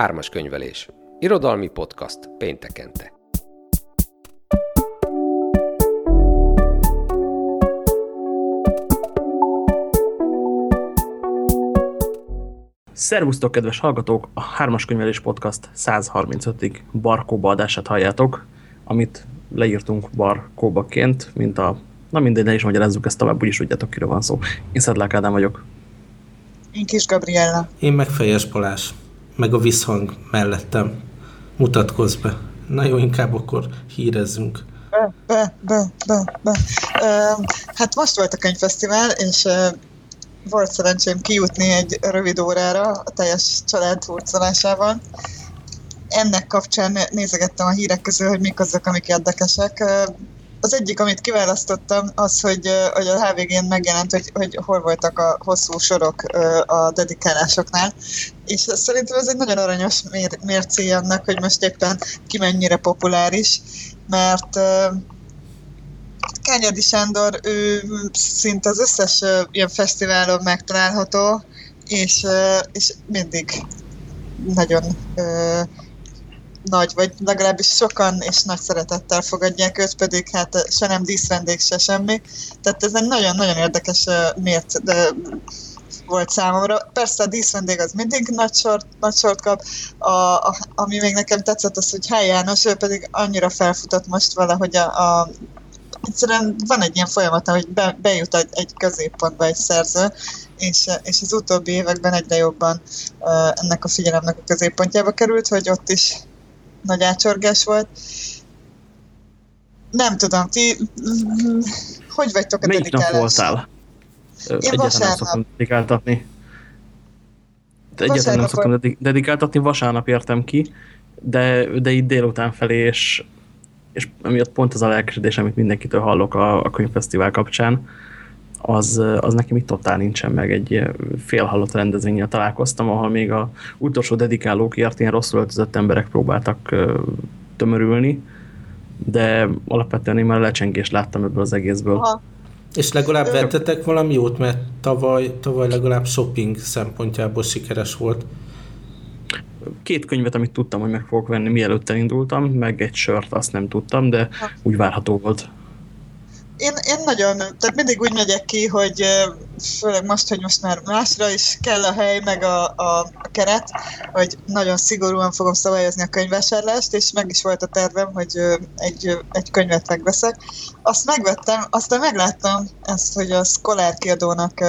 Ármas könyvelés. Irodalmi podcast péntekente. Szervusztok, kedves hallgatók! A Hármas Könyvelés Podcast 135. barkóba adását halljátok, amit leírtunk barkóbaként, mint a... Na mindegy, ne is magyarázzuk ezt tovább, úgyis tudjátok, kiről van szó. Én Szedlák Ádám vagyok. Én Kis Gabriella. Én meg Fejes Balázs. Meg a visszhang mellettem. Mutatkozz be. Na jó, inkább akkor hírezzünk. Be, be, be, be, be. Uh, hát most volt a könyvfesztivál, és uh, volt szerencsém kijutni egy rövid órára a teljes család hurcolásával. Ennek kapcsán nézegettem a hírek közül, hogy mik azok, amik érdekesek. Az egyik, amit kiválasztottam, az, hogy, hogy a HVG-n megjelent, hogy, hogy hol voltak a hosszú sorok a dedikálásoknál, és szerintem ez egy nagyon aranyos mér, mércé annak, hogy most éppen ki mennyire populáris, mert Kányadi Sándor, ő szinte az összes ilyen fesztiválon megtalálható, és, és mindig nagyon nagy, vagy legalábbis sokan és nagy szeretettel fogadják őt, pedig hát se nem díszvendég, se semmi. Tehát ez egy nagyon-nagyon érdekes mért de volt számomra. Persze a díszvendég az mindig nagy sort, nagy sort kap, a, a, ami még nekem tetszett az, hogy Hály János, ő pedig annyira felfutott most valahogy a, a egyszerűen van egy ilyen folyamata, hogy be, bejut egy, egy középpontba egy szerző, és, és az utóbbi években egyre jobban uh, ennek a figyelemnek a középpontjába került, hogy ott is nagy ácsorgás volt. Nem tudom, ti hogy vagytok a Melyik dedikálás? nap voltál? Én nem vasárnap. szoktam dedikáltatni. De Egyáltalán nem szoktam dedi- dedikáltatni, vasárnap értem ki, de, de itt délután felé, és, és emiatt pont az a lelkesedés, amit mindenkitől hallok a, a könyvfesztivál kapcsán, az, az nekem itt totál nincsen meg. Egy félhallott rendezvényel találkoztam, ahol még a utolsó dedikálókért ilyen rosszul öltözött emberek próbáltak ö, tömörülni, de alapvetően én már lecsengést láttam ebből az egészből. Aha. És legalább vettetek valami jót, mert tavaly, tavaly legalább shopping szempontjából sikeres volt. két könyvet, amit tudtam, hogy meg fogok venni, mielőtt elindultam, meg egy sört, azt nem tudtam, de úgy várható volt. Én, én nagyon, tehát mindig úgy megyek ki, hogy főleg most, hogy most már másra is kell a hely, meg a, a, keret, hogy nagyon szigorúan fogom szabályozni a könyvvásárlást, és meg is volt a tervem, hogy egy, egy könyvet megveszek. Azt megvettem, aztán megláttam ezt, hogy a Scholar kiadónak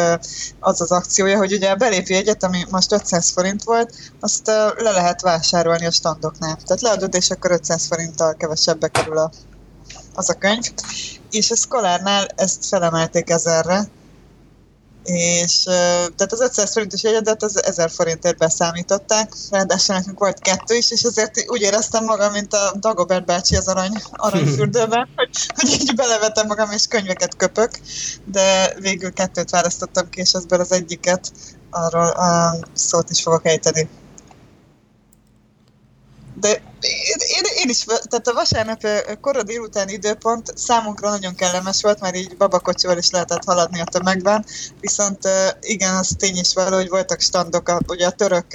az az akciója, hogy ugye a belépő egyet, ami most 500 forint volt, azt le lehet vásárolni a standoknál. Tehát leadod, és akkor 500 forinttal kevesebbe kerül a, az a könyv és a Scholarnál ezt felemelték ezerre, és tehát az 500 forintos jegyedet az 1000 forintért beszámították, ráadásul nekünk volt kettő is, és azért úgy éreztem magam, mint a Dagobert bácsi az arany, aranyfürdőben, hogy, hogy így belevetem magam és könyveket köpök, de végül kettőt választottam ki, és azból az egyiket arról a szót is fogok ejteni. De én, én, is, tehát a vasárnap kora délután időpont számunkra nagyon kellemes volt, mert így babakocsival is lehetett haladni a tömegben, viszont igen, az tény is való, hogy voltak standok, ugye a török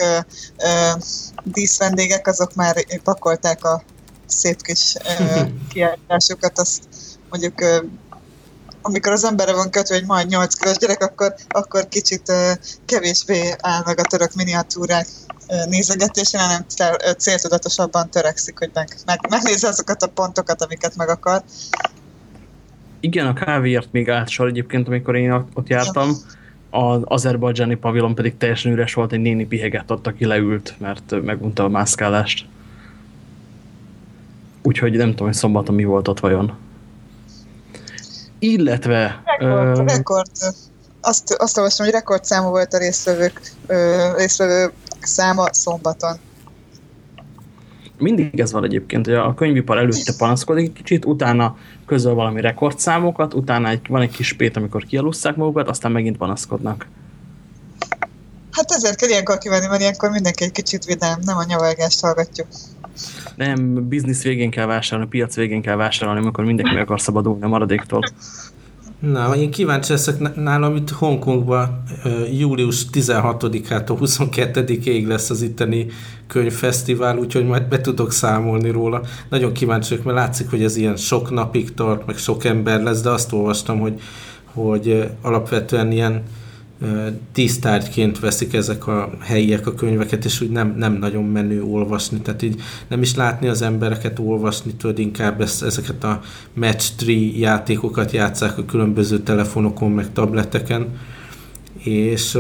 díszvendégek, azok már pakolták a szép kis kiállításukat, azt mondjuk amikor az emberre van kötve egy majd 8 kilós gyerek, akkor, akkor kicsit kevésbé áll meg a török miniatúrák nézegetésén, hanem céltudatosabban törekszik, hogy meg, meg, megnézze azokat a pontokat, amiket meg akar. Igen, a kávéért még állt sor egyébként, amikor én ott jártam, az azerbajdzsáni pavilon pedig teljesen üres volt, egy néni pihegett ott, aki leült, mert megunta a mászkálást. Úgyhogy nem tudom, hogy szombaton mi volt ott vajon. Illetve... Rekord, ö, rekord. Azt, azt olvastam, hogy rekordszámú volt a résztvevők, ö, résztvevők száma szombaton. mindig ez van egyébként, hogy a könyvipar előtte panaszkodik egy kicsit, utána közöl valami rekordszámokat, utána egy, van egy kis spét, amikor kialusszák magukat, aztán megint panaszkodnak. Hát ezért kell ilyenkor kivenni, mert ilyenkor mindenki egy kicsit vidám, nem a nyavalgást hallgatjuk. Nem, biznisz végén kell vásárolni, piac végén kell vásárolni, amikor mindenki meg akar szabadulni a maradéktól. Na, én kíváncsi leszek nálam itt Hongkongban július 16-ától 22-ig lesz az itteni könyvfesztivál, úgyhogy majd be tudok számolni róla. Nagyon kíváncsi vagyok, mert látszik, hogy ez ilyen sok napig tart, meg sok ember lesz, de azt olvastam, hogy, hogy alapvetően ilyen tíztárgyként veszik ezek a helyiek a könyveket, és úgy nem, nem nagyon menő olvasni, tehát így nem is látni az embereket olvasni, tudod inkább ezt, ezeket a match tree játékokat játszák a különböző telefonokon, meg tableteken, és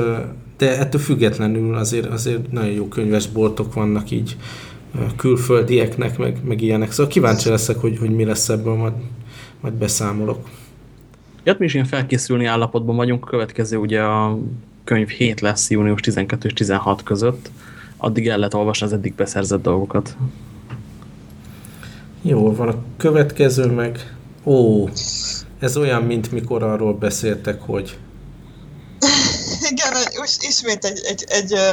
de ettől függetlenül azért, azért nagyon jó könyvesboltok vannak így külföldieknek, meg, meg ilyenek. Szóval kíváncsi leszek, hogy, hogy mi lesz ebből, majd, majd beszámolok. Jött mi is ilyen felkészülni állapotban vagyunk, a következő ugye a könyv 7 lesz június 12 és 16 között, addig el lehet olvasni az eddig beszerzett dolgokat. Jó, van a következő meg... Ó, ez olyan, mint mikor arról beszéltek, hogy... Igen, ismét egy, egy, egy ö,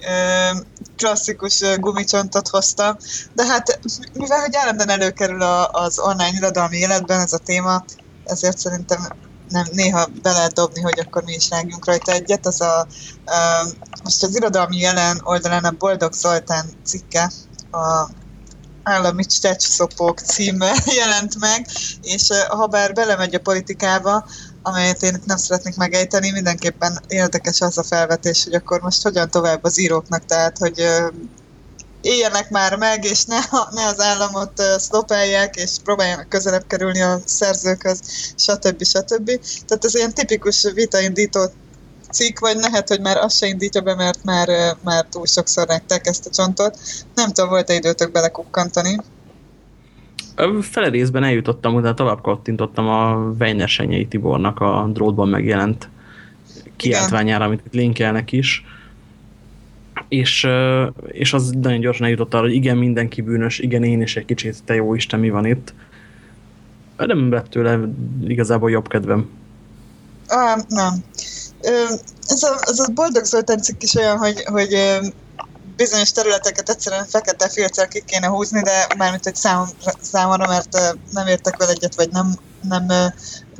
ö, klasszikus gumicsontot hoztam, de hát mivel hogy állandóan előkerül a, az online irodalmi életben ez a téma, ezért szerintem nem, néha be lehet dobni, hogy akkor mi is rágjunk rajta egyet. Az a, uh, most az irodalmi jelen oldalán a Boldog Zoltán cikke, a állami szopók címe jelent meg, és ha bár belemegy a politikába, amelyet én itt nem szeretnék megejteni, mindenképpen érdekes az a felvetés, hogy akkor most hogyan tovább az íróknak, tehát hogy éljenek már meg, és ne, ne az államot szlopálják, és próbáljanak közelebb kerülni a szerzőkhöz, stb. stb. Tehát ez ilyen tipikus vitaindító cikk, vagy lehet, hogy már azt se indítja be, mert már, már túl sokszor rektek ezt a csontot. Nem tudom, volt-e időtök belekukkantani? Fele részben eljutottam, utána tovább kattintottam a Weiner Tibornak a drótban megjelent kiáltványára, amit itt linkelnek is és, és az nagyon gyorsan eljutott arra, hogy igen, mindenki bűnös, igen, én is egy kicsit, te jó Isten, mi van itt. Nem lett tőle igazából jobb kedvem. Ah, nem. Ez a, ez a boldog Zoltán cikk is olyan, hogy, hogy bizonyos területeket egyszerűen fekete filccel ki kéne húzni, de mármint egy szám, számomra, mert nem értek vele egyet, vagy nem, nem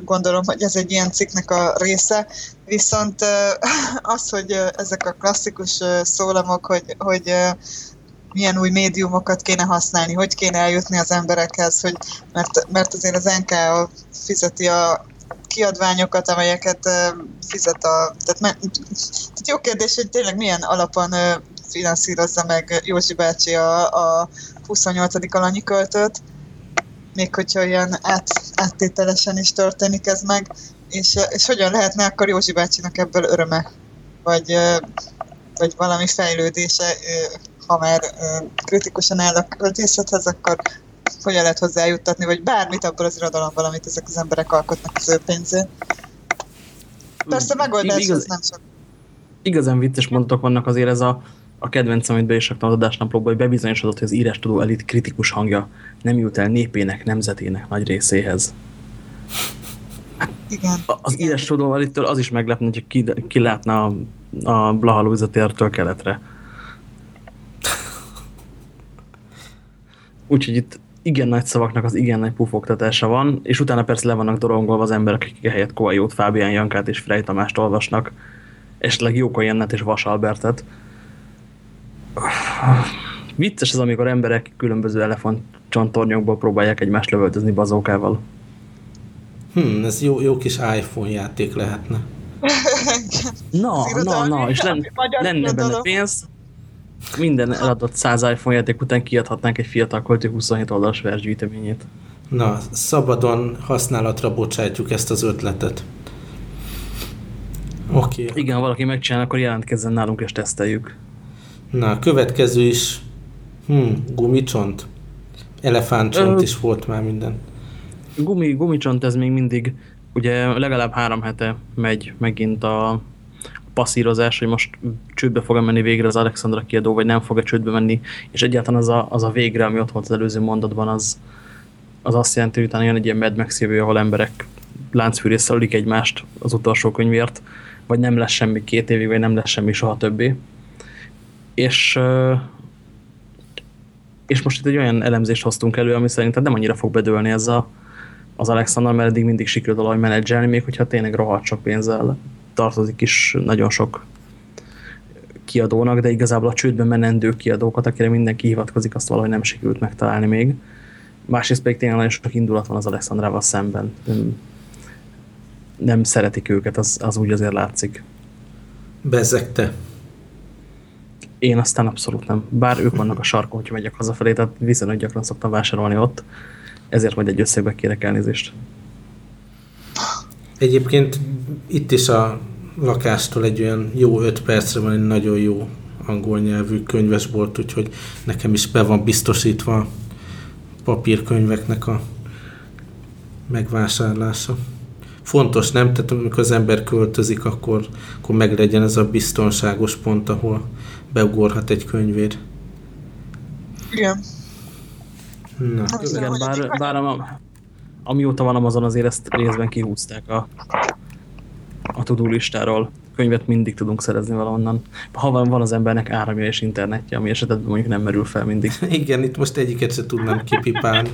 gondolom, hogy ez egy ilyen cikknek a része. Viszont az, hogy ezek a klasszikus szólamok, hogy, hogy milyen új médiumokat kéne használni, hogy kéne eljutni az emberekhez, hogy, mert, mert azért az NK fizeti a kiadványokat, amelyeket fizet a... Tehát, me, tehát jó kérdés, hogy tényleg milyen alapon finanszírozza meg Józsi bácsi a, a 28. alanyi költőt, még hogyha olyan át, áttételesen is történik ez meg, és, és hogyan lehetne akkor Józsi bácsinak ebből öröme, vagy, vagy valami fejlődése, ha már kritikusan áll a költészethez, akkor hogyan lehet hozzájuttatni, vagy bármit abból az irodalomból, amit ezek az emberek alkotnak az ő pénzén. Persze megoldás Igaz, az nem sok. Igazán vicces mondatok vannak azért ez a a kedvenc, amit be is raktam az adásnaplóba, hogy bebizonyosodott, hogy az írás tudó elit kritikus hangja nem jut el népének, nemzetének nagy részéhez. Igen. Az írás tudó elittől az is meglepne, hogy ki, ki látna a, a Blaha Luisa tértől keletre. Úgyhogy itt igen nagy szavaknak az igen nagy pufogtatása van, és utána persze le vannak dorongolva az emberek, akik helyett Kovajót, Fábián Jankát és Frey Tamást olvasnak, esetleg Jóka Jennet és Vas Albertet vicces az, amikor emberek különböző elefantcsontornyokból próbálják egymást lövöltözni bazókával. Hmm, ez jó, jó kis iPhone játék lehetne. na, na, na, és lenne, lenne benne pénz, minden eladott 100 iPhone játék után kiadhatnánk egy fiatal költő 27 oldalas versgyűjteményét. Na, szabadon használatra bocsátjuk ezt az ötletet. Oké. Okay. Igen, ha valaki megcsinál, akkor jelentkezzen nálunk és teszteljük. Na, a következő is hm, gumicsont. Elefántcsont Ö, is volt már minden. Gumi, gumicsont ez még mindig, ugye legalább három hete megy megint a passzírozás, hogy most csődbe fog -e menni végre az Alexandra kiadó, vagy nem fog-e csődbe menni, és egyáltalán az a, az a végre, ami ott volt az előző mondatban, az, az azt jelenti, hogy utána jön egy ilyen Mad Max jövő, ahol emberek láncfűrészsel egymást az utolsó könyvért, vagy nem lesz semmi két évig, vagy nem lesz semmi soha többé és, és most itt egy olyan elemzést hoztunk elő, ami szerintem nem annyira fog bedőlni ez a az Alexander, mert eddig mindig sikerült valahogy menedzselni, még hogyha tényleg rohadt sok pénzzel tartozik is nagyon sok kiadónak, de igazából a csődben menendő kiadókat, akire mindenki hivatkozik, azt valahogy nem sikerült megtalálni még. Másrészt pedig tényleg nagyon sok indulat van az Alexandrával szemben. Nem, nem szeretik őket, az, az úgy azért látszik. Bezegte. Én aztán abszolút nem. Bár ők vannak a sarkon, hogy megyek hazafelé, tehát viszonylag gyakran szoktam vásárolni ott, ezért majd egy összegbe kérek elnézést. Egyébként itt is a lakástól egy olyan jó öt percre van egy nagyon jó angol nyelvű könyvesbolt, úgyhogy nekem is be van biztosítva papírkönyveknek a megvásárlása. Fontos, nem? Tehát amikor az ember költözik, akkor, akkor meg legyen ez a biztonságos pont, ahol beugorhat egy könyvér. Igen. Na. Igen, bár, bár a, amióta van Amazon, azért ezt részben kihúzták a, a tudó listáról. Könyvet mindig tudunk szerezni valahonnan. Ha van, van az embernek áramja és internetje, ami esetben mondjuk nem merül fel mindig. Igen, itt most egyiket se tudnám kipipálni.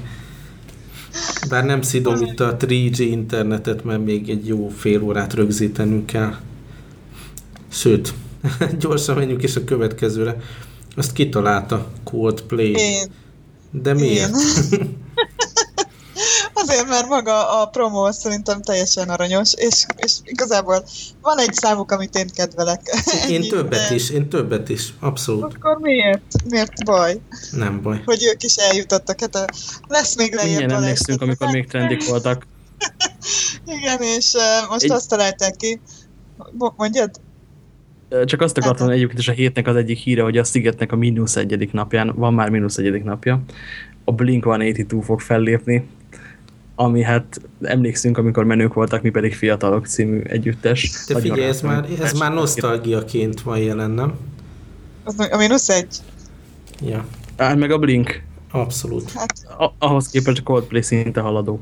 Bár nem szidom itt a 3G internetet, mert még egy jó fél órát rögzítenünk kell. Sőt, gyorsan menjünk is a következőre. Azt kitalálta Coldplay. Én. De miért? Én. Azért, mert maga a promó szerintem teljesen aranyos, és, és igazából van egy számuk, amit én kedvelek. Én többet de... is, én többet is, abszolút. Akkor miért? Miért baj? Nem baj. Hogy ők is eljutottak, hát a, lesz még lejjebb. Igen, emlékszünk, amikor még trendik voltak. Igen, és uh, most egy... azt találták ki. Mondjad? Csak azt akartam, hogy egyébként is a hétnek az egyik híre, hogy a Szigetnek a mínusz egyedik napján, van már mínusz egyedik napja, a Blink-182 fog fellépni, ami hát emlékszünk, amikor menők voltak, mi pedig fiatalok című együttes. De figyelj, ez már, ez már nosztalgiaként van jelen, nem? Az, a mínusz egy? Ja. Hát meg a Blink. Abszolút. Hát, a, ahhoz képest a Coldplay szinte haladó.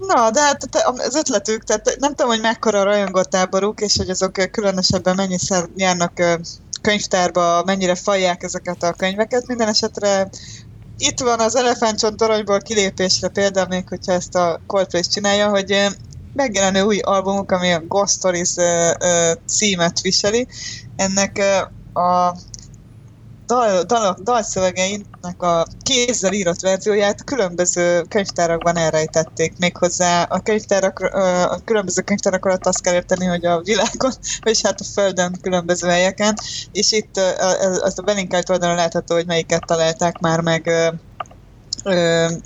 Na, de hát az ötletük, tehát nem tudom, hogy mekkora a rajongótáboruk, és hogy azok különösebben mennyiszer járnak könyvtárba, mennyire fajják ezeket a könyveket. Minden esetre itt van az elefántcsontoronyból kilépésre például még, hogyha ezt a Coldplay csinálja, hogy megjelenő új albumuk, ami a Ghost Stories címet viseli. Ennek a dal, dal, dalszövegeinek a kézzel írott verzióját különböző könyvtárakban elrejtették. Méghozzá a könyvtárak, a különböző könyvtárak alatt azt kell érteni, hogy a világon, vagy hát a Földön különböző helyeken, és itt azt a belinkált oldalon látható, hogy melyiket találták már meg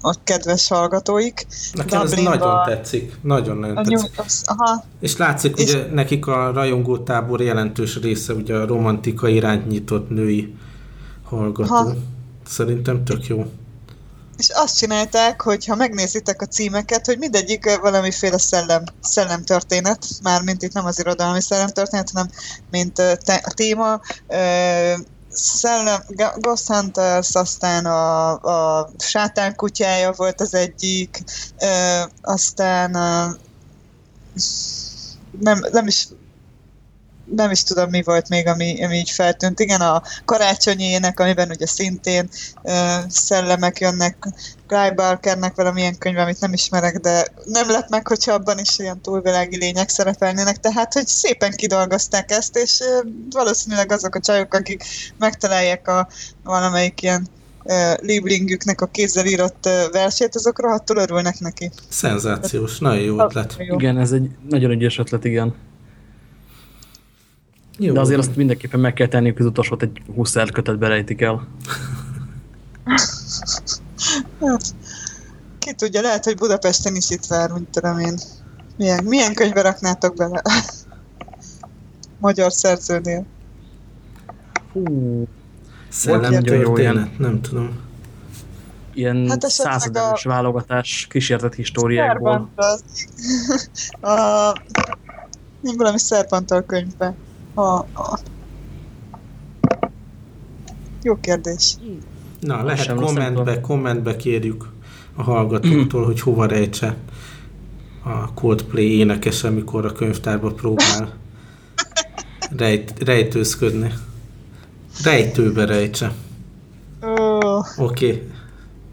a kedves hallgatóik. Nekem ez nagyon tetszik. Nagyon nagyon tetszik. Nyug, az, aha. És látszik, és ugye nekik a rajongótábor jelentős része ugye a romantika iránt nyitott női hallgató. Ha. Szerintem tök jó. És azt csinálták, hogy ha megnézitek a címeket, hogy mindegyik valamiféle szellem, szellemtörténet, mármint itt nem az irodalmi szellemtörténet, hanem mint te, a téma, szellem, Ghost Hunters, aztán a, a sátán kutyája volt az egyik, aztán nem, nem is nem is tudom, mi volt még, ami, ami így feltűnt. Igen, a karácsonyi ének, amiben ugye szintén uh, szellemek jönnek, Guy Barkernek valamilyen könyv, amit nem ismerek, de nem lett meg, hogyha abban is ilyen túlvilági lények szerepelnének, tehát hogy szépen kidolgozták ezt, és uh, valószínűleg azok a csajok, akik megtalálják a valamelyik ilyen uh, Lieblingüknek a kézzel írott uh, versét, azok rohadtul örülnek neki. Szenzációs, nagyon jó ötlet. Igen, ez egy nagyon ügyes ötlet, igen. Jó. De azért azt mindenképpen meg kell tenni, hogy az utolsót egy 20 kötet berejtik el. ki tudja, lehet, hogy Budapesten is itt vár, mint tudom én. Milyen, milyen könyvbe raknátok bele? Magyar szerzőnél. Hú. Szellem jó ilyen. Nem tudom. Ilyen hát századelős a... válogatás kísértett históriákból. a... Valami Szerpantal könyvben. A, a... Jó kérdés. Na, lehet Sem kommentbe, kommentbe kérjük a hallgatóktól, hogy hova rejtse a Coldplay énekes, amikor a könyvtárba próbál rejt, rejtőzködni. Rejtőbe rejtse. Oh. Oké. Okay.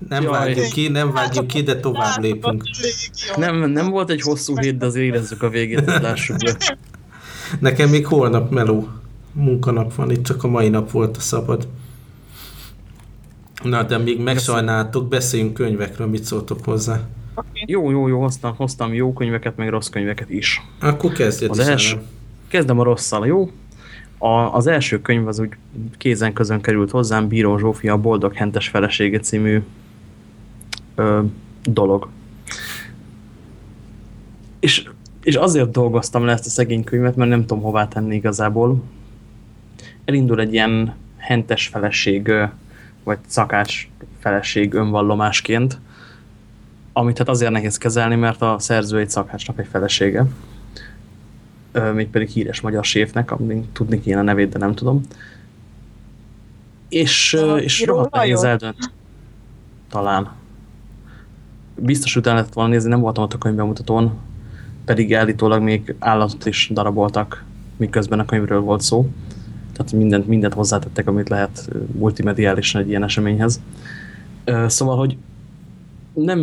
Nem Jaj. vágjuk ki, nem vágjuk ki, de tovább lépünk. Nem, nem volt egy hosszú hét, de azért érezzük a végét, lássuk be. Nekem még holnap meló munkanap van, itt csak a mai nap volt a szabad. Na, de még megsajnáltok, beszéljünk könyvekről, mit szóltok hozzá. Jó, jó, jó, hoztam, hoztam jó könyveket, meg rossz könyveket is. Akkor kezdjed Az első, el. kezdem a rosszal, jó? A, az első könyv az úgy kézen közön került hozzám, Bíró Zsófia a Boldog Hentes Felesége című ö, dolog. És, és azért dolgoztam le ezt a szegény könyvet, mert nem tudom hová tenni igazából. Elindul egy ilyen hentes feleség, vagy szakács feleség önvallomásként, amit hát azért nehéz kezelni, mert a szerző egy szakácsnak egy felesége mégpedig híres magyar séfnek, amin tudni kéne a nevét, de nem tudom. És, és rohadt nehéz eldönt. Talán. Biztos utána lehetett volna nézni, nem voltam ott a könyvbemutatón, pedig állítólag még állatot is daraboltak, miközben a könyvről volt szó. Tehát mindent, mindent hozzátettek, amit lehet multimediálisan egy ilyen eseményhez. Szóval, hogy nem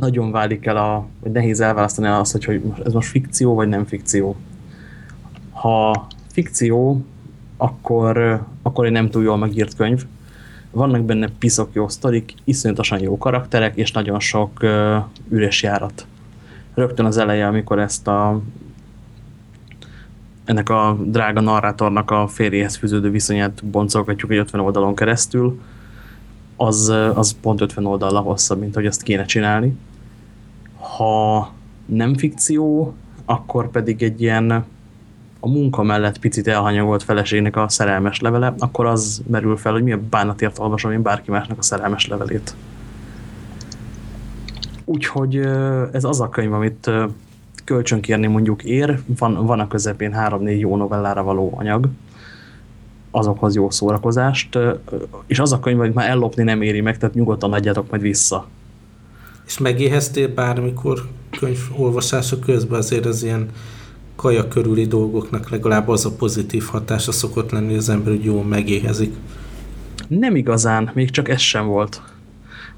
nagyon válik el, a, vagy nehéz elválasztani azt, hogy, hogy ez most fikció, vagy nem fikció. Ha fikció, akkor, akkor egy nem túl jól megírt könyv. Vannak benne piszok jó sztorik, iszonyatosan jó karakterek, és nagyon sok uh, üres járat. Rögtön az eleje, amikor ezt a ennek a drága narrátornak a férjéhez fűződő viszonyát boncolgatjuk egy 50 oldalon keresztül, az, az pont 50 oldalra hosszabb, mint hogy ezt kéne csinálni. Ha nem fikció, akkor pedig egy ilyen a munka mellett picit elhanyagolt feleségnek a szerelmes levele, akkor az merül fel, hogy mi a bánatért olvasom én bárki másnak a szerelmes levelét. Úgyhogy ez az a könyv, amit kölcsönkérni mondjuk ér, van, van a közepén 3-4 jó novellára való anyag, azokhoz jó szórakozást, és az a könyv, amit már ellopni nem éri meg, tehát nyugodtan adjátok majd vissza. És megéheztél bármikor könyv olvasása közben azért az ilyen kaja körüli dolgoknak legalább az a pozitív hatása szokott lenni, hogy az ember úgy jól megéhezik. Nem igazán, még csak ez sem volt.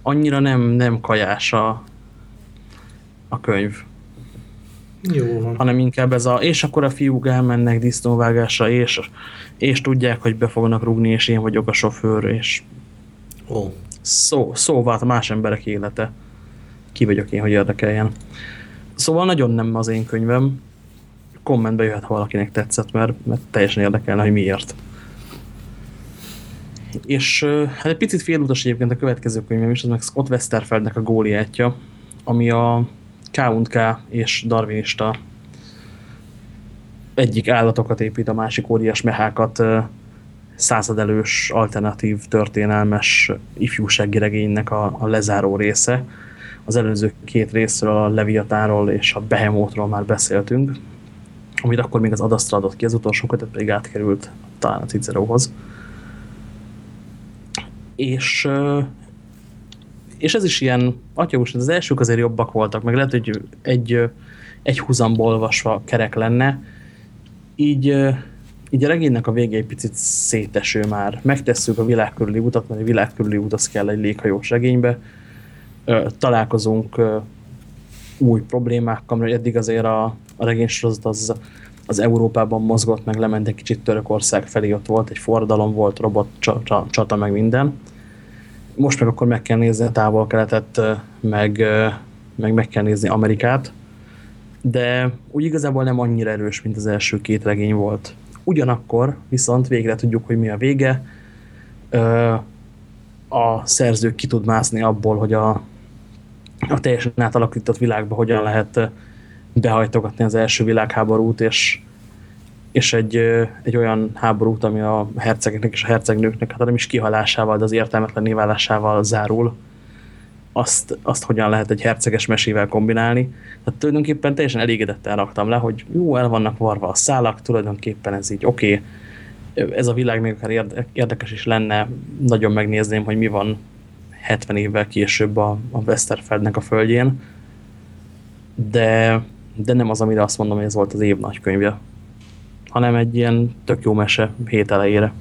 Annyira nem, nem kajás a, a könyv, Jó van. hanem inkább ez a, és akkor a fiúk elmennek disznóvágásra, és, és tudják, hogy be fognak rúgni, és én vagyok a sofőr, és Ó, szó, szó vált más emberek élete. Ki vagyok én, hogy érdekeljen. Szóval nagyon nem az én könyvem. Kommentbe jöhet, ha valakinek tetszett, mert, mert teljesen érdekelne, hogy miért. És hát egy picit félutas egyébként a következő könyvem is, az meg Scott Westerfeldnek a góliátja, ami a K&K és darwinista egyik állatokat épít, a másik óriás mehákat századelős, alternatív, történelmes ifjúsági regénynek a, a lezáró része. Az előző két részről, a Leviatánról és a Behemothról már beszéltünk, amit akkor még az Adastra adott ki, az utolsó kötet pedig átkerült talán a Cicerohoz. És, és ez is ilyen, atya most az elsők azért jobbak voltak, meg lehet, hogy egy, egy húzamba olvasva kerek lenne, így, így a regénynek a vége egy picit széteső már. Megtesszük a világ körüli utat, mert a világ körüli út az kell egy léghajós regénybe. Találkozunk új problémákkal, mert eddig azért a, a regénysorozat az, az Európában mozgott, meg lement egy kicsit Törökország felé, ott volt egy forradalom, volt robot csata, csata meg minden. Most meg akkor meg kell nézni a távol-keletet, meg, meg meg kell nézni Amerikát, de úgy igazából nem annyira erős, mint az első két regény volt. Ugyanakkor viszont végre tudjuk, hogy mi a vége. A szerző ki tud mászni abból, hogy a, a teljesen átalakított világba hogyan lehet behajtogatni az első világháborút, és, és egy, egy olyan háborút, ami a hercegeknek és a hercegnőknek, hát nem is kihalásával, de az értelmetlen válásával zárul, azt, azt hogyan lehet egy herceges mesével kombinálni. Tehát tulajdonképpen teljesen elégedetten raktam le, hogy jó, el vannak varva a szálak, tulajdonképpen ez így oké, okay. ez a világ még akár érde- érdekes is lenne, nagyon megnézném, hogy mi van 70 évvel később a, a Westerfeldnek a földjén, de, de nem az, amire azt mondom, hogy ez volt az év nagykönyvje, hanem egy ilyen tök jó mese hét elejére.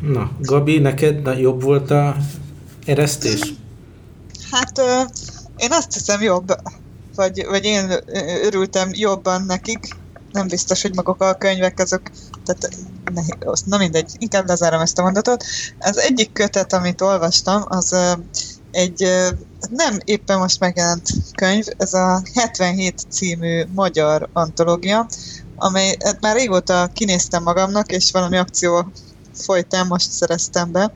Na, Gabi, neked jobb volt a Eresztés? Hát én azt hiszem jobb, vagy, vagy én örültem jobban nekik, nem biztos, hogy maguk a könyvek azok, tehát ne, na mindegy, inkább lezárom ezt a mondatot. Az egyik kötet, amit olvastam, az egy nem éppen most megjelent könyv, ez a 77 című magyar antológia, amely hát már régóta kinéztem magamnak, és valami akció folytán most szereztem be.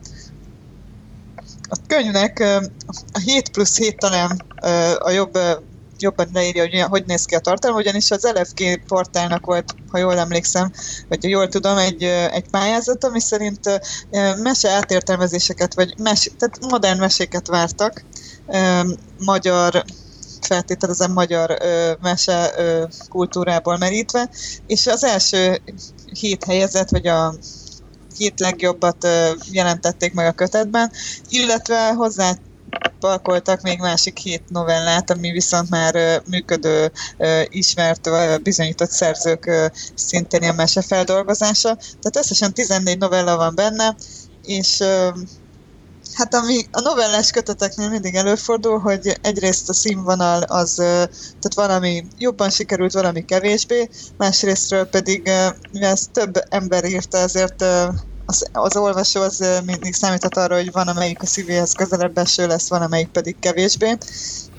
A könyvnek a 7 plusz 7 talán a jobb jobban leírja, hogy hogy néz ki a tartalom, ugyanis az LFG portálnak volt, ha jól emlékszem, vagy jól tudom, egy, egy pályázat, ami szerint mese átértelmezéseket, vagy mes, tehát modern meséket vártak, magyar feltételezem magyar ö, mese ö, kultúrából merítve, és az első hét helyezett, vagy a hét legjobbat ö, jelentették meg a kötetben, illetve hozzá pakoltak még másik hét novellát, ami viszont már működő, ismert, bizonyított szerzők szintén a mesefeldolgozása. Tehát összesen 14 novella van benne, és Hát ami a novellás köteteknél mindig előfordul, hogy egyrészt a színvonal az, tehát valami jobban sikerült, valami kevésbé, másrésztről pedig, mivel ezt több ember írta, ezért az, az olvasó az mindig számíthat arra, hogy van, amelyik a szívéhez közelebb eső lesz, van, amelyik pedig kevésbé.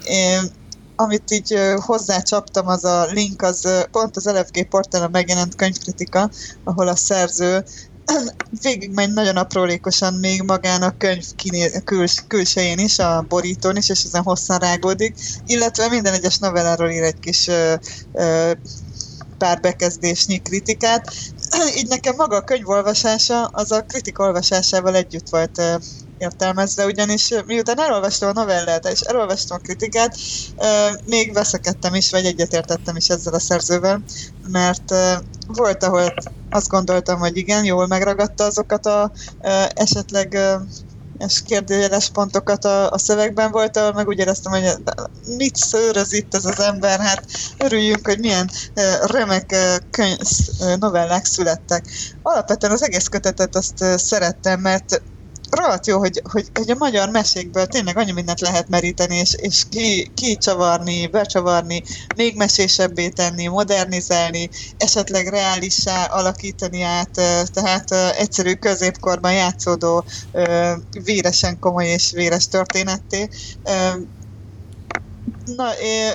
Én, amit így hozzácsaptam, az a link, az pont az LFG portálon megjelent könyvkritika, ahol a szerző végig megy nagyon aprólékosan még magán a könyv kiné- küls- külsején is, a borítón is, és ezen hosszan rágódik, illetve minden egyes novelláról ír egy kis ö, ö, pár kritikát, így nekem maga a könyvolvasása az a kritika olvasásával együtt volt értelmezve, ugyanis miután elolvastam a novellát és elolvastam a kritikát, még veszekedtem is, vagy egyetértettem is ezzel a szerzővel, mert volt, ahol azt gondoltam, hogy igen, jól megragadta azokat a esetleg és kérdőjeles pontokat a, a szövegben volt, ahol meg úgy éreztem, hogy mit szőröz itt ez az ember, hát örüljünk, hogy milyen remek könyv, novellák születtek. Alapvetően az egész kötetet azt szerettem, mert rohadt jó, hogy, hogy, hogy a magyar mesékből tényleg annyi mindent lehet meríteni, és, és ki, kicsavarni, becsavarni, még mesésebbé tenni, modernizálni, esetleg reálissá alakítani át, tehát egyszerű középkorban játszódó véresen komoly és véres történetté. Na,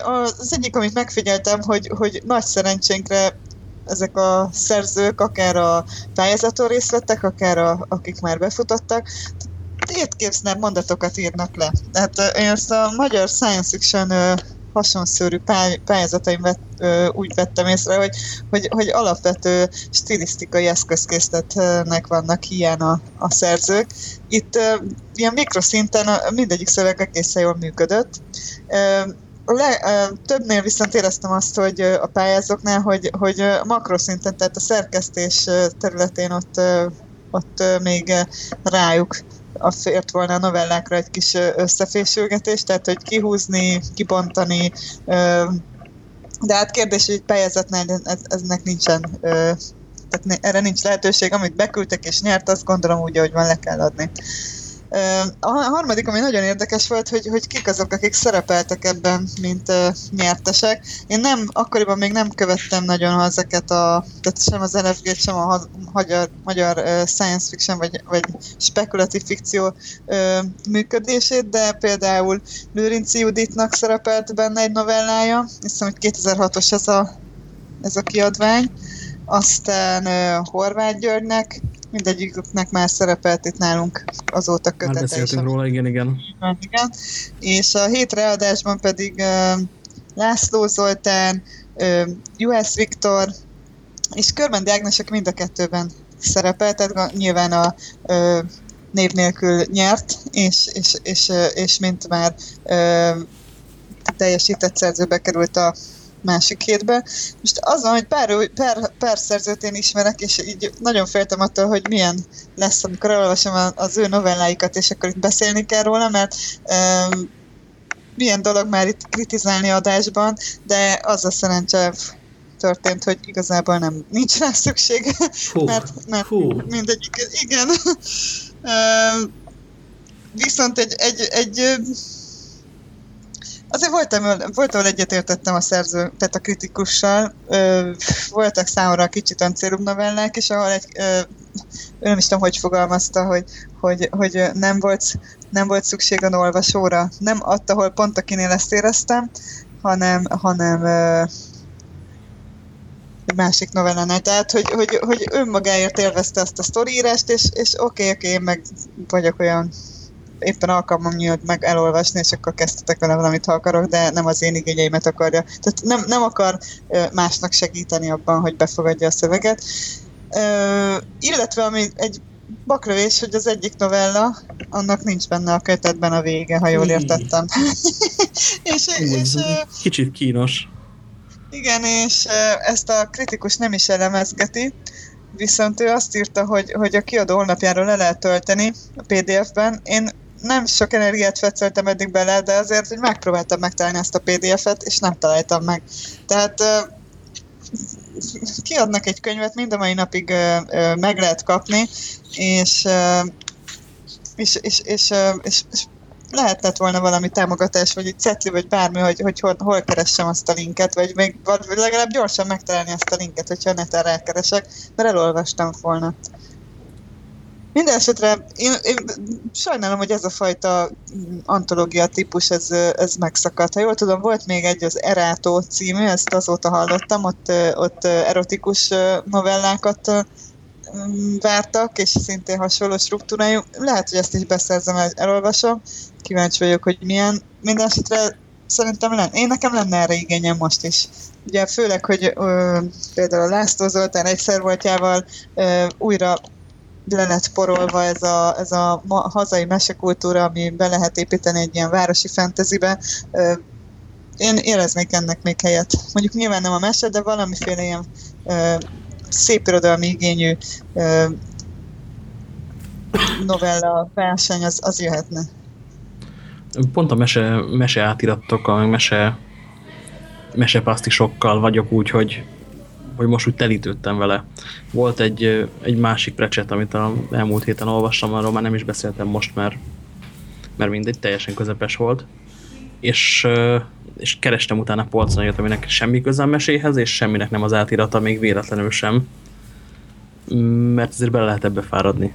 az egyik, amit megfigyeltem, hogy, hogy nagy szerencsénkre ezek a szerzők, akár a pályázaton részt vettek, akár a, akik már befutottak, étképzner mondatokat írnak le. Tehát én ezt a magyar science fiction hasonszörű pály- pályázataim vett, ö, úgy vettem észre, hogy, hogy, hogy alapvető stilisztikai eszközkészletnek vannak hiány a, a szerzők. Itt ö, ilyen mikroszinten a, mindegyik szöveg egészen jól működött. Ö, le, többnél viszont éreztem azt, hogy a pályázóknál, hogy, hogy makroszinten, tehát a szerkesztés területén ott, ott még rájuk a fért volna a novellákra egy kis összefésülgetés, tehát hogy kihúzni, kibontani, de hát kérdés, hogy pályázatnál ez, eznek nincsen, tehát erre nincs lehetőség, amit beküldtek és nyert, azt gondolom úgy, hogy van, le kell adni. A harmadik, ami nagyon érdekes volt, hogy, hogy kik azok, akik szerepeltek ebben, mint uh, nyertesek. Én nem, akkoriban még nem követtem nagyon ezeket a, tehát sem az lfg sem a magyar, magyar uh, science fiction vagy, vagy spekulatív fikció uh, működését, de például Lőrinci Juditnak szerepelt benne egy novellája, hiszem, hogy 2006-os ez a, ez a kiadvány, aztán uh, Horváth Györgynek, mindegyiküknek már szerepelt itt nálunk azóta kötete. Már beszéltünk róla, igen, igen. igen. És a hét readásban pedig uh, László Zoltán, uh, US Viktor, és Körben Ágnesek mind a kettőben szerepelt, tehát nyilván a uh, név nélkül nyert, és, és, és, és mint már uh, teljesített szerzőbe került a másik hétbe. Most az van, hogy pár, pár, pár szerzőt én ismerek, és így nagyon féltem attól, hogy milyen lesz, amikor elolvasom az ő novelláikat, és akkor itt beszélni kell róla, mert um, milyen dolog már itt kritizálni adásban, de az a szerencse történt, hogy igazából nem nincs rá szükség, hú, mert, mert hú. mindegyik, igen. viszont egy, egy, egy Azért voltam, voltam egyetértettem a szerző, tehát a kritikussal. Ö, voltak számomra kicsit öncélúbb novellák, és ahol egy, ö, nem is tudom, hogy fogalmazta, hogy, hogy, hogy nem, volt, nem volt szükség a olvasóra. Nem ott, ahol pont akinél ezt éreztem, hanem, hanem ö, egy másik novellánál. Tehát, hogy, hogy, hogy önmagáért élvezte azt a sztorírást, és, és oké, okay, oké, okay, én meg vagyok olyan éppen alkalmam nyílt meg elolvasni, és akkor kezdtetek vele valamit, ha akarok, de nem az én igényeimet akarja. Tehát nem, nem akar másnak segíteni abban, hogy befogadja a szöveget. Ö, illetve ami egy bakrövés, hogy az egyik novella, annak nincs benne a kötetben a vége, ha jól értettem. és, és, Kicsit kínos. Igen, és ezt a kritikus nem is elemezgeti, viszont ő azt írta, hogy, hogy a kiadó honlapjáról le lehet tölteni a PDF-ben. Én nem sok energiát fetszeltem eddig bele, de azért, hogy megpróbáltam megtalálni ezt a PDF-et, és nem találtam meg. Tehát kiadnak egy könyvet, mind a mai napig meg lehet kapni, és, és, és, és, és, és lehetett volna valami támogatás, vagy egy cetli, vagy bármi, hogy, hogy hol, hol keressem azt a linket, vagy még vagy legalább gyorsan megtalálni azt a linket, hogyha neten rákeresek, mert elolvastam volna. Minden esetre én, én sajnálom, hogy ez a fajta antológia típus, ez, ez megszakadt. Ha jól tudom, volt még egy az Erátó című, ezt azóta hallottam, ott, ott erotikus novellákat vártak, és szintén hasonló struktúrájú. Lehet, hogy ezt is beszerzem, elolvasom. Kíváncsi vagyok, hogy milyen. Minden esetre szerintem lenne. Én nekem lenne erre igényem most is. Ugye főleg, hogy ö, például a László Zoltán egyszer voltjával ö, újra le lett porolva ez a, ez a hazai mesekultúra, ami be lehet építeni egy ilyen városi fentezibe. Én éreznék ennek még helyet. Mondjuk nyilván nem a mese, de valamiféle ilyen szép irodalmi igényű novella verseny, az, az jöhetne. Pont a mese, mese átiratok, mese, mesepasztisokkal vagyok úgy, hogy hogy most úgy telítődtem vele. Volt egy, egy másik precset, amit a elmúlt héten olvastam, arról már nem is beszéltem most, mert, mert mindegy, teljesen közepes volt. És, és kerestem utána polcon jött, aminek semmi köze a meséhez, és semminek nem az átirata, még véletlenül sem. Mert azért bele lehet ebbe fáradni.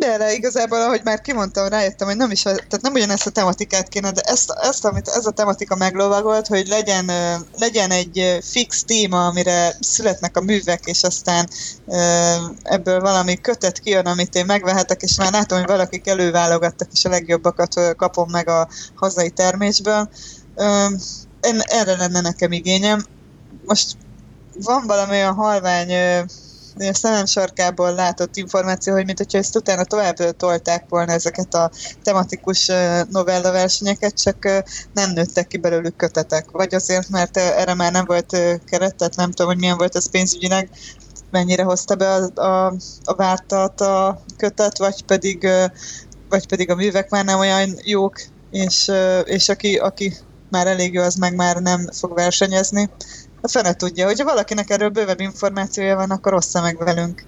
De erre igazából, ahogy már kimondtam, rájöttem, hogy nem is, tehát nem ugyanezt a tematikát kéne, de ezt, ezt amit ez a tematika meglovagolt, hogy legyen, legyen egy fix téma, amire születnek a művek, és aztán ebből valami kötet kijön, amit én megvehetek, és már látom, hogy valakik előválogattak, és a legjobbakat kapom meg a hazai termésből. Erre lenne nekem igényem. Most van valami olyan halvány a szemem sarkából látott információ, hogy mint hogyha ezt utána tovább tolták volna ezeket a tematikus novella versenyeket, csak nem nőttek ki belőlük kötetek. Vagy azért, mert erre már nem volt keret, tehát nem tudom, hogy milyen volt ez pénzügyileg, mennyire hozta be a, a, a vártat a kötet, vagy pedig, vagy pedig a művek már nem olyan jók, és, és aki, aki már elég jó, az meg már nem fog versenyezni. A fene tudja, hogyha valakinek erről bővebb információja van, akkor ossza meg velünk.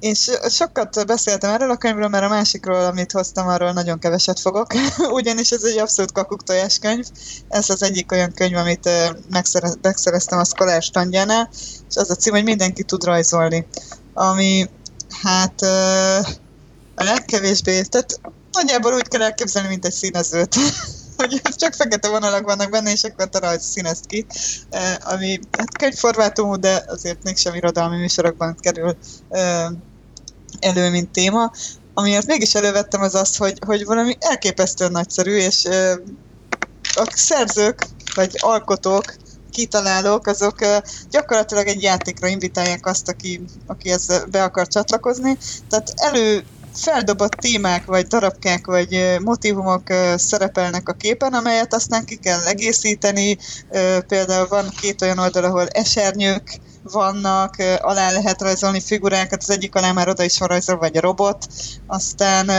És sokat beszéltem erről a könyvről, mert a másikról, amit hoztam, arról nagyon keveset fogok. Ugyanis ez egy abszolút kakuktojás könyv. Ez az egyik olyan könyv, amit megszereztem a Scholar standjánál, és az a cím, hogy mindenki tud rajzolni. Ami, hát a legkevésbé, tehát nagyjából úgy kell elképzelni, mint egy színezőt. hogy csak fekete vonalak vannak benne, és akkor te rajta színezt ki, ami hát könyvformátumú, de azért mégsem irodalmi műsorokban kerül elő, mint téma. Amiért mégis elővettem az az, hogy, hogy valami elképesztően nagyszerű, és a szerzők, vagy alkotók, kitalálók, azok gyakorlatilag egy játékra invitálják azt, aki, aki ezzel be akar csatlakozni. Tehát elő feldobott témák, vagy darabkák, vagy motivumok szerepelnek a képen, amelyet aztán ki kell egészíteni. Például van két olyan oldal, ahol esernyők vannak, alá lehet rajzolni figurákat, az egyik alá már oda is van rajzolva, vagy a robot, aztán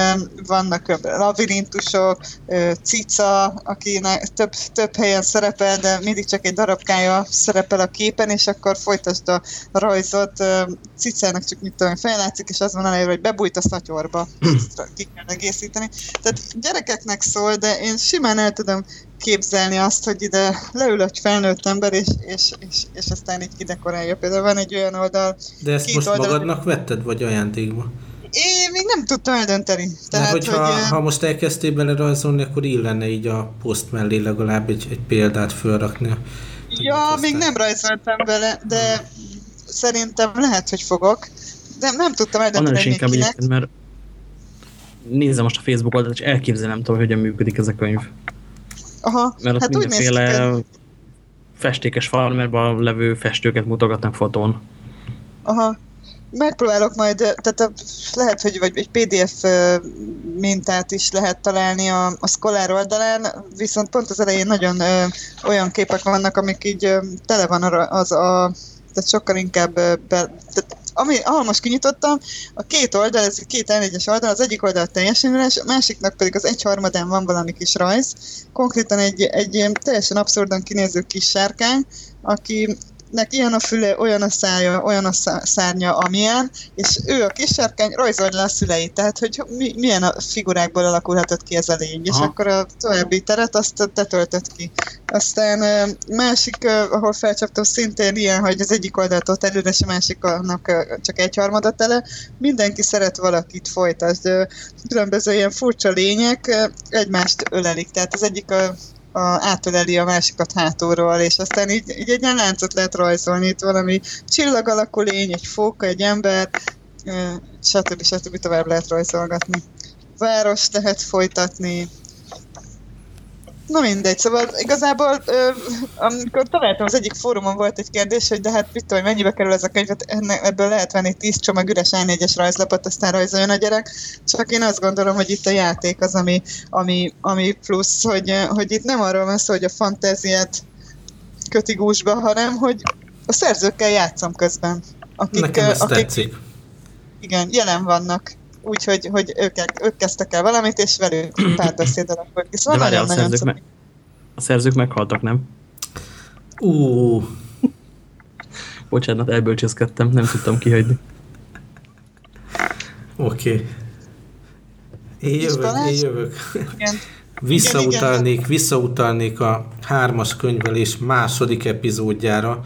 vannak labirintusok, cica, aki több, több helyen szerepel, de mindig csak egy darabkája szerepel a képen, és akkor folytasd a rajzot, cicának csak mit tudom, fellátszik, és az van elejére, hogy bebújt a szatyorba, ki kell egészíteni. Tehát gyerekeknek szól, de én simán el tudom képzelni azt, hogy ide leül egy felnőtt ember, és, és, és, és aztán így kidekorálja. Például van egy olyan oldal... De ezt most oldal, magadnak vetted, vagy ajándékba? Én még nem tudtam eldönteni. Tehát, Mert hogyha, hogy, ha most elkezdtél bele rajzolni, akkor illene így a poszt mellé legalább egy, egy példát felrakni. Ja, még nem rajzoltam bele, de szerintem lehet, hogy fogok. De nem tudtam eldönteni, hogy inkább kinek. mert nézem most a Facebook oldalt, és elképzelem tudom, hogy hogyan működik ez a könyv. Aha, Mert ott hát mindenféle festékes farmerban levő festőket mutogatnak fotón. Aha. Megpróbálok majd, tehát a, lehet, hogy vagy egy PDF mintát is lehet találni a, a Scholar oldalán, viszont pont az elején nagyon ö, olyan képek vannak, amik így ö, tele van az a, tehát sokkal inkább be, tehát ami, ahol most kinyitottam, a két oldal, ez két elnégyes oldal, az egyik oldal teljesen üres, a másiknak pedig az egyharmadán van valami kis rajz, konkrétan egy, egy teljesen abszurdan kinéző kis sárkány, aki nek ilyen a füle, olyan a szája, olyan a szárnya, amilyen, és ő a kisárkány rajzol le a szüleit, tehát hogy mi, milyen a figurákból alakulhatott ki ez a lény, és akkor a további teret azt te töltött ki. Aztán másik, ahol felcsaptam szintén ilyen, hogy az egyik oldalt ott előre, és a másiknak csak egy harmada tele, mindenki szeret valakit folytatni. Különböző ilyen furcsa lények egymást ölelik, tehát az egyik a a, átöleli a másikat hátulról, és aztán így, így egy ilyen láncot lehet rajzolni, itt valami csillag alakú lény, egy fóka, egy ember, stb. stb. tovább lehet rajzolgatni. Város lehet folytatni, Na mindegy, szóval igazából ö, amikor találtam az egyik fórumon volt egy kérdés, hogy de hát mit tudom, hogy mennyibe kerül ez a könyv, hát ebből lehet venni 10 csomag üres A4-es rajzlapot, aztán rajzoljon a gyerek, csak én azt gondolom, hogy itt a játék az, ami, ami, ami plusz, hogy, hogy itt nem arról van szó, hogy a fantáziát köti gúzsba, hanem hogy a szerzőkkel játszom közben. Akik, Nekem ez akik, tetszik. Igen, jelen vannak úgyhogy hogy ők, ők kezdtek el valamit, és velük párbeszéd alakult. Szóval nagyon, a, szerzők me a szerzők meghaltak, nem? Ú. Bocsánat, elbölcsözkedtem, nem tudtam kihagyni. Oké. Okay. Én jövök, én jövök. Igen. Visszautalnék, visszautalnék a hármas könyvelés második epizódjára.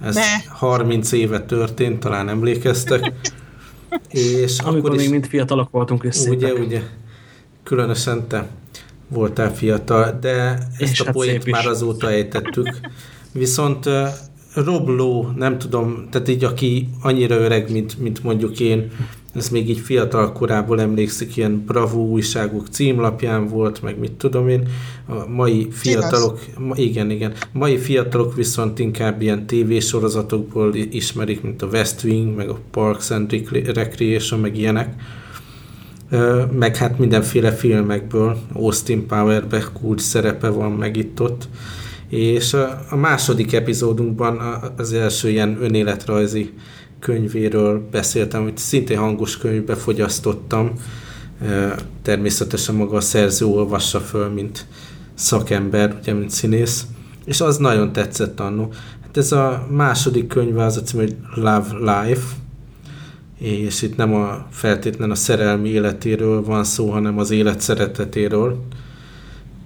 Ez ne. 30 éve történt, talán emlékeztek. És Amikor még mind fiatalok voltunk össze. Ugye, ugye. Különösen te voltál fiatal, de ezt És a hát poént már azóta ejtettük. Viszont Rob Lowe, nem tudom, tehát így aki annyira öreg, mint, mint mondjuk én, ez még így fiatal korából emlékszik, ilyen bravó újságok címlapján volt, meg mit tudom én. A mai fiatalok, ma, igen, igen, mai fiatalok viszont inkább ilyen tévésorozatokból ismerik, mint a West Wing, meg a Parks and Recreation, meg ilyenek. Meg hát mindenféle filmekből, Austin Powerbe kulcs szerepe van meg itt-ott. És a második epizódunkban az első ilyen önéletrajzi könyvéről beszéltem, amit szintén hangos könyvbe fogyasztottam. Természetesen maga a szerző olvassa föl, mint szakember, ugye, mint színész, és az nagyon tetszett annó. Hát ez a második könyve az a cím, hogy Love Life, és itt nem a feltétlen a szerelmi életéről van szó, hanem az élet szeretetéről.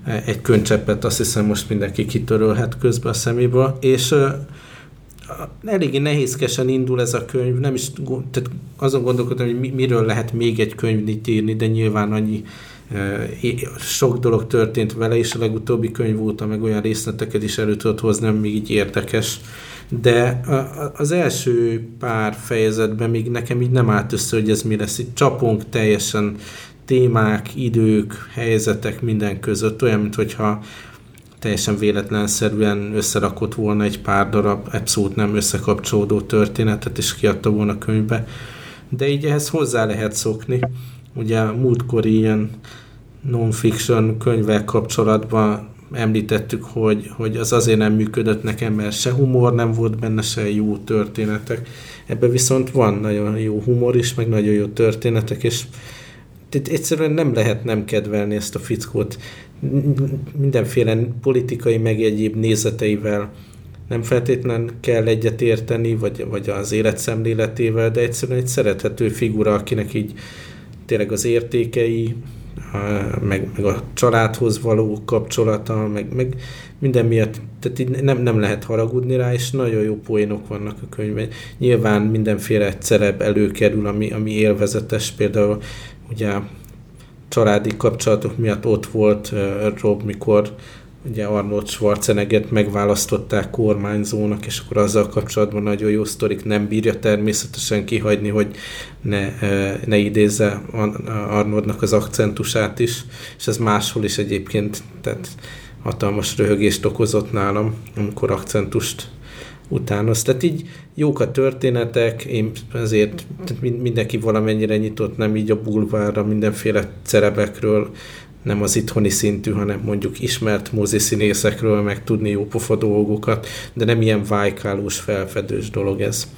Egy könycseppet azt hiszem most mindenki kitörölhet közben a szeméből, és eléggé nehézkesen indul ez a könyv, nem is, tehát azon gondolkodom, hogy miről lehet még egy könyvt írni, de nyilván annyi sok dolog történt vele, és a legutóbbi könyv óta meg olyan részleteket is elő tudott hozni, ami még így érdekes. De az első pár fejezetben még nekem így nem állt össze, hogy ez mi lesz. Itt csapunk teljesen témák, idők, helyzetek minden között, olyan, mintha teljesen véletlenszerűen összerakott volna egy pár darab abszolút nem összekapcsolódó történetet, és kiadta volna könyvbe. De így ehhez hozzá lehet szokni. Ugye múltkor ilyen non-fiction könyvvel kapcsolatban említettük, hogy, hogy az azért nem működött nekem, mert se humor nem volt benne, se jó történetek. Ebben viszont van nagyon jó humor is, meg nagyon jó történetek, és egyszerűen nem lehet nem kedvelni ezt a fickót. Mindenféle politikai meg egyéb nézeteivel nem feltétlen kell egyetérteni, vagy, vagy az életszemléletével, de egyszerűen egy szerethető figura, akinek így tényleg az értékei, meg, meg a családhoz való kapcsolata, meg, meg minden miatt, tehát így nem, nem lehet haragudni rá, és nagyon jó poénok vannak a könyvben. Nyilván mindenféle celeb előkerül, ami, ami élvezetes, például ugye családi kapcsolatok miatt ott volt Rob, mikor ugye Arnold Schwarzeneggert megválasztották kormányzónak, és akkor azzal kapcsolatban nagyon jó sztorik, nem bírja természetesen kihagyni, hogy ne, ne idézze Arnoldnak az akcentusát is, és ez máshol is egyébként, tehát hatalmas röhögést okozott nálam, amikor akcentust utánoz. Tehát így jók a történetek, én tehát mindenki valamennyire nyitott, nem így a bulvárra, mindenféle cerebekről, nem az itthoni szintű, hanem mondjuk ismert moziszínészekről meg tudni jó pofa dolgokat, de nem ilyen vájkálós, felfedős dolog ez.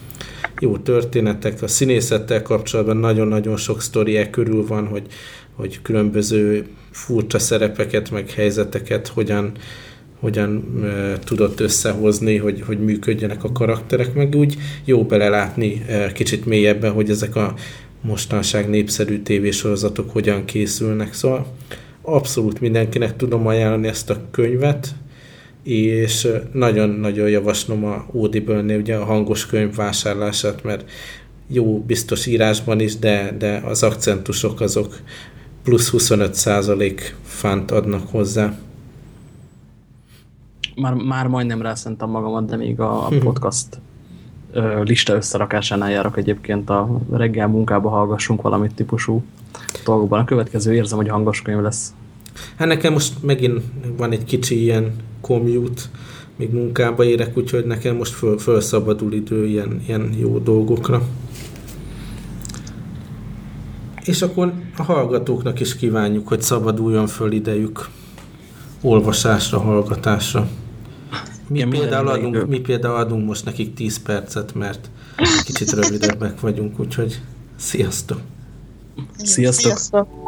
Jó történetek, a színészettel kapcsolatban nagyon-nagyon sok sztoria körül van, hogy, hogy különböző furcsa szerepeket, meg helyzeteket hogyan, hogyan e, tudott összehozni, hogy, hogy működjenek a karakterek, meg úgy jó belelátni kicsit mélyebben, hogy ezek a mostanság népszerű tévésorozatok hogyan készülnek. Szóval abszolút mindenkinek tudom ajánlani ezt a könyvet, és nagyon-nagyon javaslom a Audible-nél ugye a hangos könyv vásárlását, mert jó biztos írásban is, de, de az akcentusok azok plusz 25% fánt adnak hozzá. Már, már majdnem rászentem magamat, de még a podcast lista összerakásánál járok egyébként a reggel munkába hallgassunk valamit típusú dolgokban. A következő érzem, hogy hangos könyv lesz. Hát nekem most megint van egy kicsi ilyen commute, még munkába érek, úgyhogy nekem most föl, fölszabadul idő ilyen, ilyen jó dolgokra. És akkor a hallgatóknak is kívánjuk, hogy szabaduljon föl idejük olvasásra, hallgatásra. Mi, Igen, például adunk, mi például adunk most nekik 10 percet, mert kicsit rövidebbek vagyunk, úgyhogy sziasztok! Sziasztok! sziasztok.